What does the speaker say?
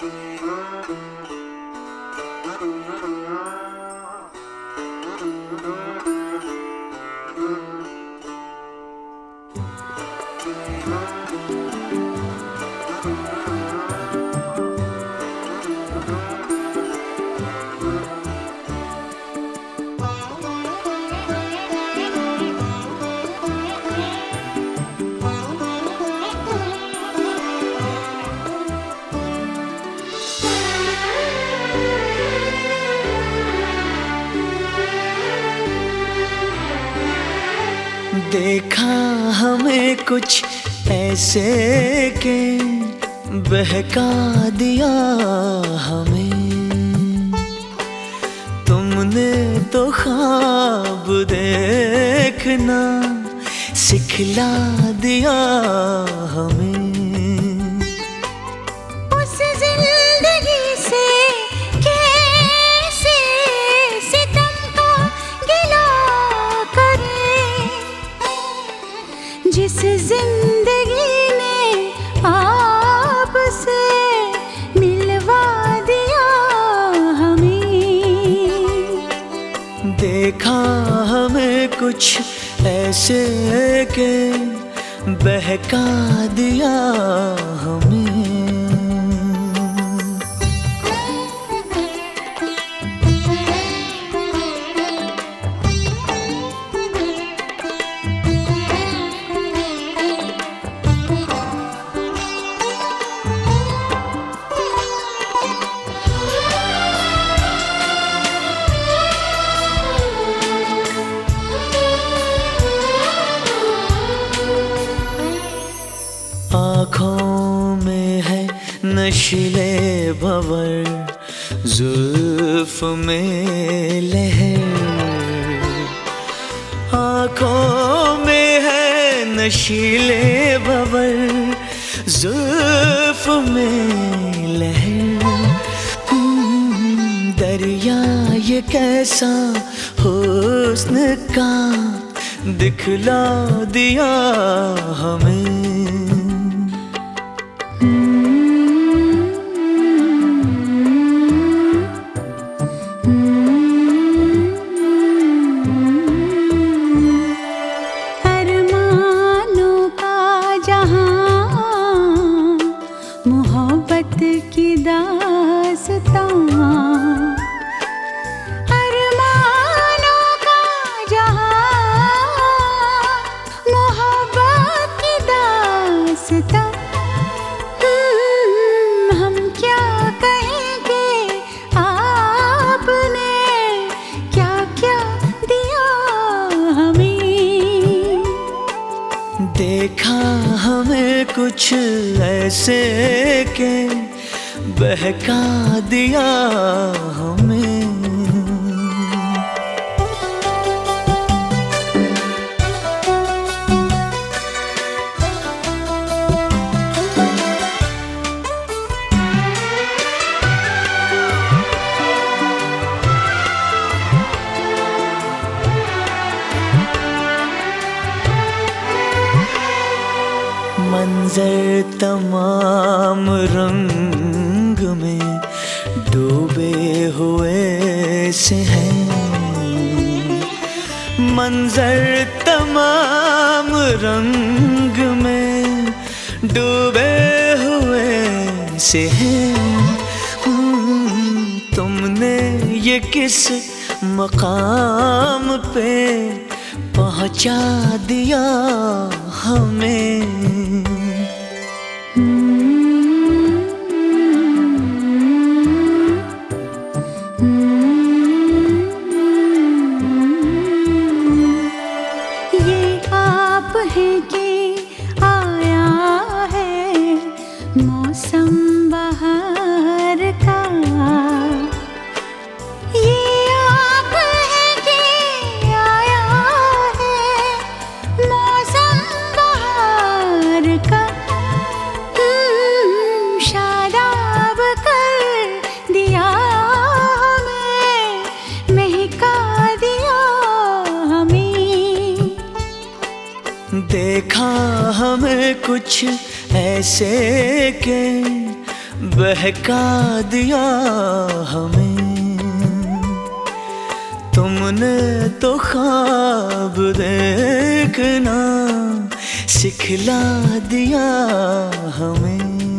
Música देखा हमें कुछ ऐसे के बहका दिया हमें। तुमने तो ख्वाब देखना, सिखला दिया हमें। जिस ज़िंदगी ने आप से मिलवा दिया हमें। देखा हमें कुछ ऐसे के बहका दिया हमें। आँखों में है नशीले भवर जुल्फ में लहर। आँखों में है नशीले भवर जुल्फ में लहर। हम्म, दरिया ये कैसा हुस्न का दिखला दिया हमें। मोहब्बत की दास्तां। मोहब्बत की दास्तां। देखा हमें कुछ ऐसे के बहका दिया मंजर तमाम रंग में डूबे हुए से हैं। मंजर तमाम रंग में डूबे हुए से हैं। हम्म, तुमने ये किस मकाम पे पहुँचा दिया हमें? देखा हमें कुछ ऐसे के बहका दिया हमें। तुमने तो ख्वाब देखना, सिखला दिया हमें।